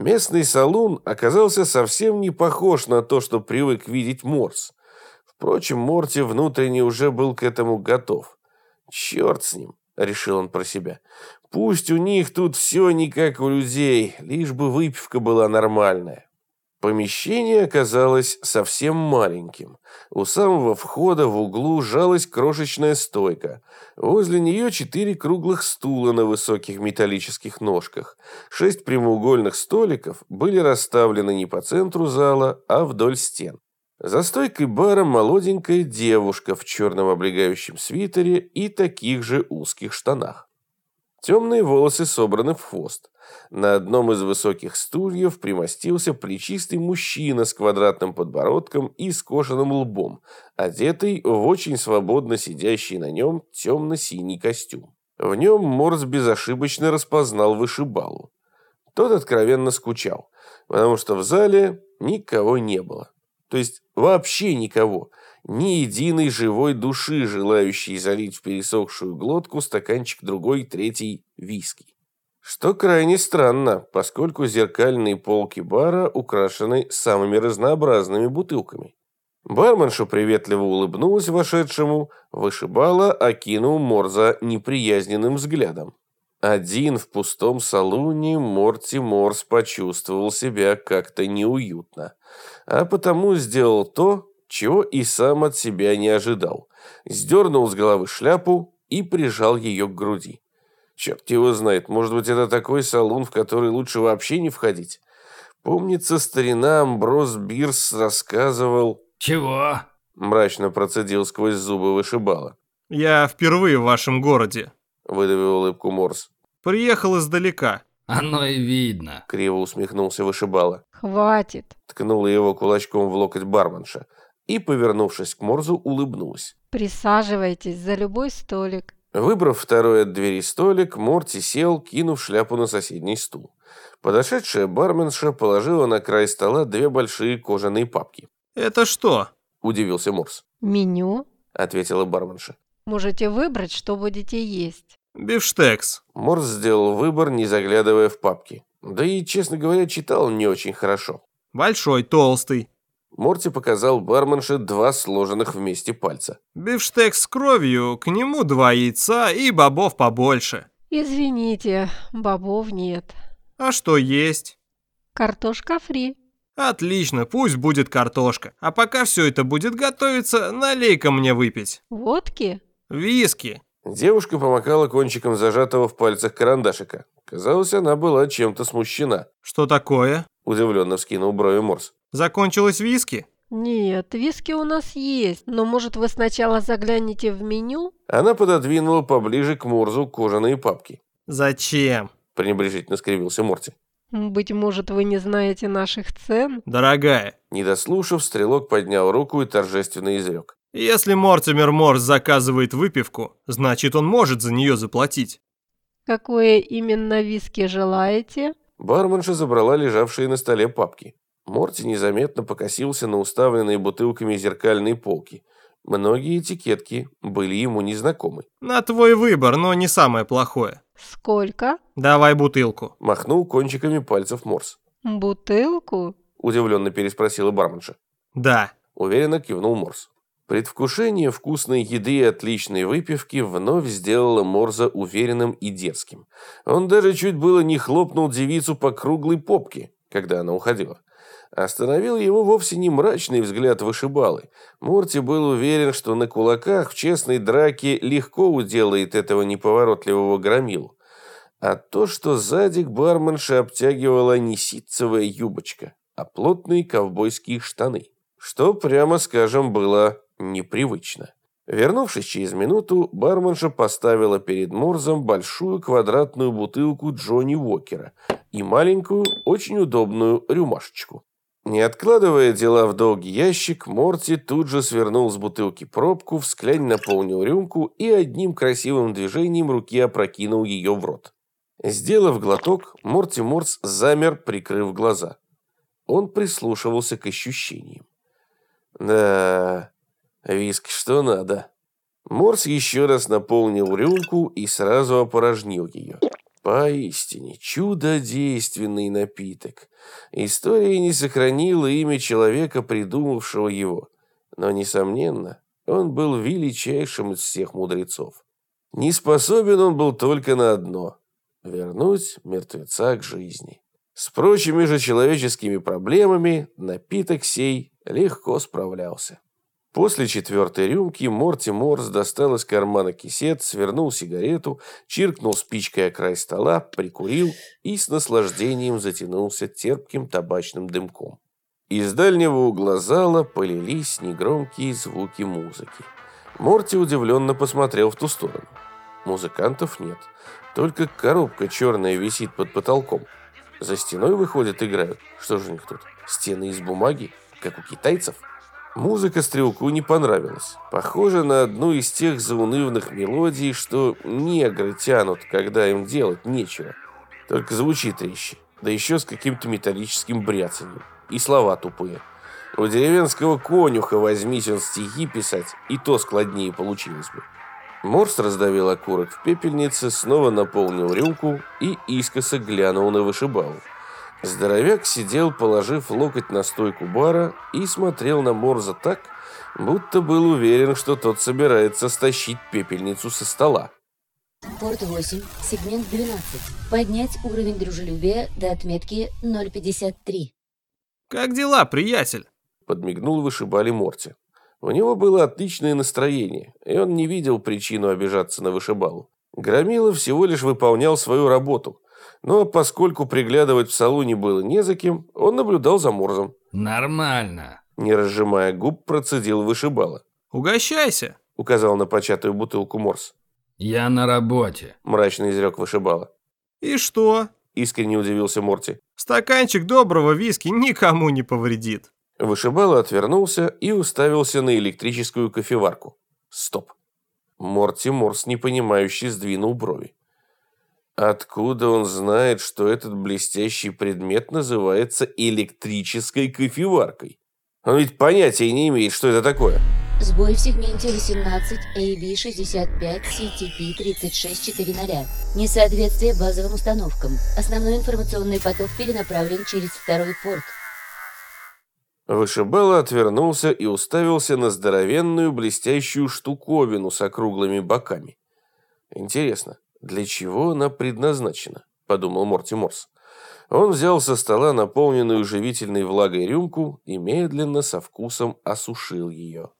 Местный салун оказался совсем не похож на то, что привык видеть Морс. Впрочем, Морти внутренне уже был к этому готов. «Черт с ним», — решил он про себя. «Пусть у них тут все не как у людей, лишь бы выпивка была нормальная». Помещение оказалось совсем маленьким. У самого входа в углу жалась крошечная стойка. Возле нее четыре круглых стула на высоких металлических ножках. Шесть прямоугольных столиков были расставлены не по центру зала, а вдоль стен. За стойкой бара молоденькая девушка в черном облегающем свитере и таких же узких штанах. Темные волосы собраны в хвост. На одном из высоких стульев примостился плечистый мужчина с квадратным подбородком и скошенным лбом, одетый в очень свободно сидящий на нем темно-синий костюм. В нем Морс безошибочно распознал вышибалу. Тот откровенно скучал, потому что в зале никого не было. То есть вообще никого ни единой живой души, желающей залить в пересохшую глотку стаканчик другой, третий виски. Что крайне странно, поскольку зеркальные полки бара украшены самыми разнообразными бутылками. Барменша приветливо улыбнулась вошедшему, вышибала, окинул Морза неприязненным взглядом. Один в пустом салуне Морти Морс почувствовал себя как-то неуютно, а потому сделал то, чего и сам от себя не ожидал. Сдернул с головы шляпу и прижал ее к груди. Черт его знает, может быть, это такой салон, в который лучше вообще не входить. Помнится, старина Амброс Бирс рассказывал... «Чего?» Мрачно процедил сквозь зубы вышибала. «Я впервые в вашем городе», — выдавил улыбку Морс. «Приехал издалека». «Оно и видно», — криво усмехнулся вышибала. «Хватит», — ткнула его кулачком в локоть барменша и, повернувшись к Морзу, улыбнулась. «Присаживайтесь за любой столик». Выбрав второй от двери столик, Морти сел, кинув шляпу на соседний стул. Подошедшая барменша положила на край стола две большие кожаные папки. «Это что?» – удивился Морс. «Меню», – ответила барменша. «Можете выбрать, что будете есть». «Бифштекс». Морс сделал выбор, не заглядывая в папки. Да и, честно говоря, читал не очень хорошо. «Большой, толстый». Морти показал барменше два сложенных вместе пальца. «Бифштекс с кровью, к нему два яйца и бобов побольше». «Извините, бобов нет». «А что есть?» «Картошка фри». «Отлично, пусть будет картошка. А пока все это будет готовиться, налей-ка мне выпить». «Водки?» «Виски». Девушка помакала кончиком зажатого в пальцах карандашика. Казалось, она была чем-то смущена. «Что такое?» – удивленно вскинул брови Морс. Закончилось виски? Нет, виски у нас есть, но может вы сначала загляните в меню? Она пододвинула поближе к Морзу кожаные папки. Зачем? пренебрежительно скривился Морти. Быть может, вы не знаете наших цен? Дорогая. Не дослушав, стрелок поднял руку и торжественно изрек. Если Мортимер Морс заказывает выпивку, значит он может за нее заплатить. Какое именно виски желаете? Барменша забрала лежавшие на столе папки. Морти незаметно покосился на уставленные бутылками зеркальные полки. Многие этикетки были ему незнакомы. «На твой выбор, но не самое плохое». «Сколько?» «Давай бутылку». Махнул кончиками пальцев Морс. «Бутылку?» Удивленно переспросила барменша. «Да». Уверенно кивнул Морс. Предвкушение вкусной еды и отличной выпивки вновь сделало Морза уверенным и дерзким. Он даже чуть было не хлопнул девицу по круглой попке, когда она уходила. Остановил его вовсе не мрачный взгляд вышибалы. Морти был уверен, что на кулаках в честной драке легко уделает этого неповоротливого громилу. А то, что сзади к барменше обтягивала не ситцевая юбочка, а плотные ковбойские штаны. Что, прямо скажем, было непривычно. Вернувшись через минуту, барменша поставила перед Морзом большую квадратную бутылку Джонни Уокера и маленькую, очень удобную рюмашечку. Не откладывая дела в долгий ящик, Морти тут же свернул с бутылки пробку, всклянь наполнил рюмку и одним красивым движением руки опрокинул ее в рот. Сделав глоток, Морти Морс замер, прикрыв глаза. Он прислушивался к ощущениям. Да, виски что надо. Морс еще раз наполнил рюмку и сразу опорожнил ее. Поистине, чудодейственный напиток. История не сохранила имя человека, придумавшего его. Но, несомненно, он был величайшим из всех мудрецов. Не способен он был только на одно – вернуть мертвеца к жизни. С прочими же человеческими проблемами напиток сей легко справлялся. После четвертой рюмки Морти Морс достал из кармана кисет, свернул сигарету, чиркнул спичкой о край стола, прикурил и с наслаждением затянулся терпким табачным дымком. Из дальнего угла зала полились негромкие звуки музыки. Морти удивленно посмотрел в ту сторону. Музыкантов нет, только коробка черная висит под потолком. За стеной, выходят, играют. Что же у них тут? Стены из бумаги, как у китайцев? Музыка Стрелку не понравилась. Похоже на одну из тех заунывных мелодий, что негры тянут, когда им делать нечего. Только звучит резче, да еще с каким-то металлическим бряцанием. И слова тупые. У деревенского конюха возьмись он стихи писать, и то складнее получилось бы. Морс раздавил окурок в пепельнице, снова наполнил рюмку и искоса глянул на вышибалу. Здоровяк сидел, положив локоть на стойку бара и смотрел на Морза так, будто был уверен, что тот собирается стащить пепельницу со стола. Порт 8, сегмент 12. Поднять уровень дружелюбия до отметки 0,53. Как дела, приятель? Подмигнул вышибали Морти. У него было отличное настроение, и он не видел причину обижаться на вышибалу. Громила всего лишь выполнял свою работу – но поскольку приглядывать в салоне было не за кем, он наблюдал за Морзом. Нормально. Не разжимая губ, процедил вышибала. Угощайся, указал на початую бутылку Морс. Я на работе. Мрачно изрек вышибала. И что? Искренне удивился Морти. Стаканчик доброго виски никому не повредит. Вышибала отвернулся и уставился на электрическую кофеварку. Стоп. Морти Морс непонимающе сдвинул брови. Откуда он знает, что этот блестящий предмет называется электрической кофеваркой? Он ведь понятия не имеет, что это такое. Сбой в сегменте 18 AB65 CTP 3640. Несоответствие базовым установкам. Основной информационный поток перенаправлен через второй порт. Вышибала отвернулся и уставился на здоровенную блестящую штуковину с округлыми боками. Интересно, «Для чего она предназначена?» – подумал Морти Морс. Он взял со стола наполненную живительной влагой рюмку и медленно со вкусом осушил ее.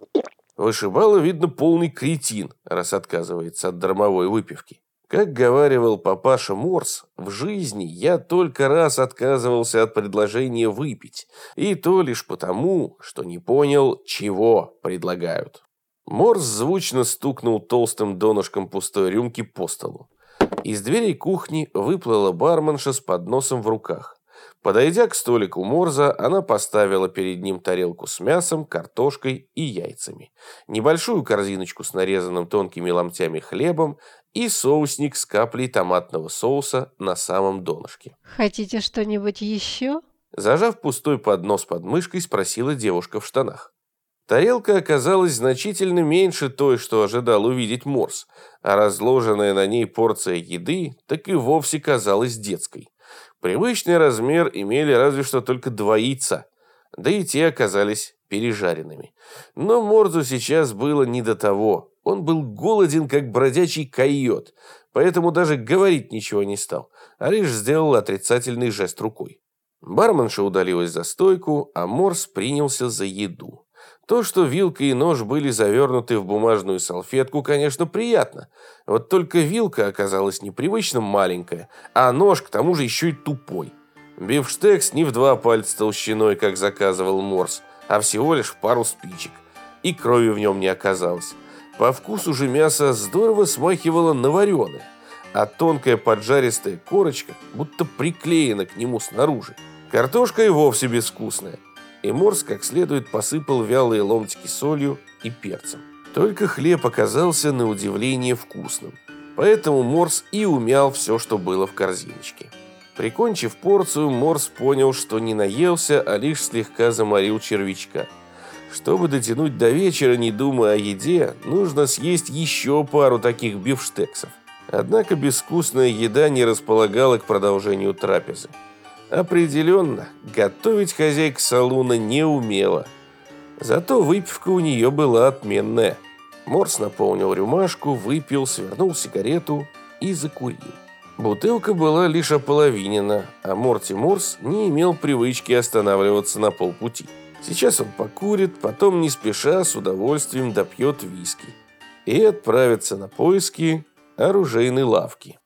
Вышибало, видно, полный кретин, раз отказывается от дармовой выпивки. Как говаривал папаша Морс, в жизни я только раз отказывался от предложения выпить, и то лишь потому, что не понял, чего предлагают. Морс звучно стукнул толстым донышком пустой рюмки по столу. Из дверей кухни выплыла барменша с подносом в руках. Подойдя к столику Морза, она поставила перед ним тарелку с мясом, картошкой и яйцами, небольшую корзиночку с нарезанным тонкими ломтями хлебом и соусник с каплей томатного соуса на самом донышке. «Хотите что-нибудь еще?» Зажав пустой поднос под мышкой, спросила девушка в штанах. Тарелка оказалась значительно меньше той, что ожидал увидеть Морс, а разложенная на ней порция еды так и вовсе казалась детской. Привычный размер имели разве что только два яйца, да и те оказались пережаренными. Но Морзу сейчас было не до того. Он был голоден, как бродячий койот, поэтому даже говорить ничего не стал, а лишь сделал отрицательный жест рукой. Барменша удалилась за стойку, а Морс принялся за еду. То, что вилка и нож были завернуты в бумажную салфетку, конечно, приятно. Вот только вилка оказалась непривычно маленькая, а нож к тому же еще и тупой. Бифштекс не в два пальца толщиной, как заказывал Морс, а всего лишь в пару спичек. И крови в нем не оказалось. По вкусу же мясо здорово смахивало на вареное, а тонкая поджаристая корочка будто приклеена к нему снаружи. Картошка и вовсе безвкусная и Морс как следует посыпал вялые ломтики солью и перцем. Только хлеб оказался на удивление вкусным, поэтому Морс и умял все, что было в корзиночке. Прикончив порцию, Морс понял, что не наелся, а лишь слегка заморил червячка. Чтобы дотянуть до вечера, не думая о еде, нужно съесть еще пару таких бифштексов. Однако безвкусная еда не располагала к продолжению трапезы. Определенно, готовить хозяйка салуна не умела. Зато выпивка у нее была отменная. Морс наполнил рюмашку, выпил, свернул сигарету и закурил. Бутылка была лишь ополовинена, а Морти Морс не имел привычки останавливаться на полпути. Сейчас он покурит, потом не спеша с удовольствием допьет виски и отправится на поиски оружейной лавки.